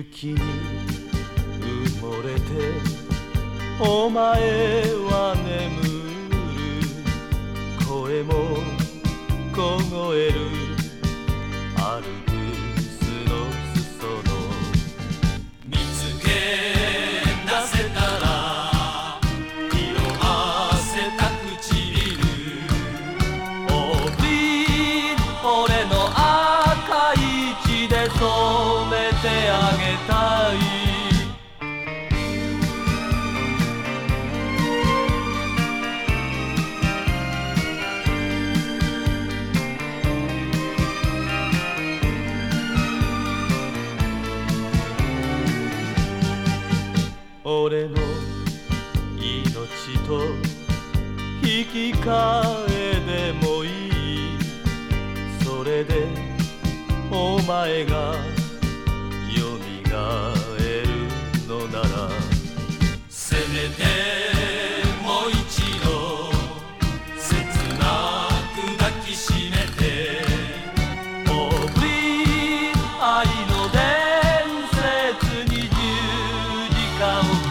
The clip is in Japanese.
雪に埋もれてお前命と引き換えでもいいそれでお前がよみがえるのならせめてもう一度切なく抱きしめておび愛の伝説に十字架を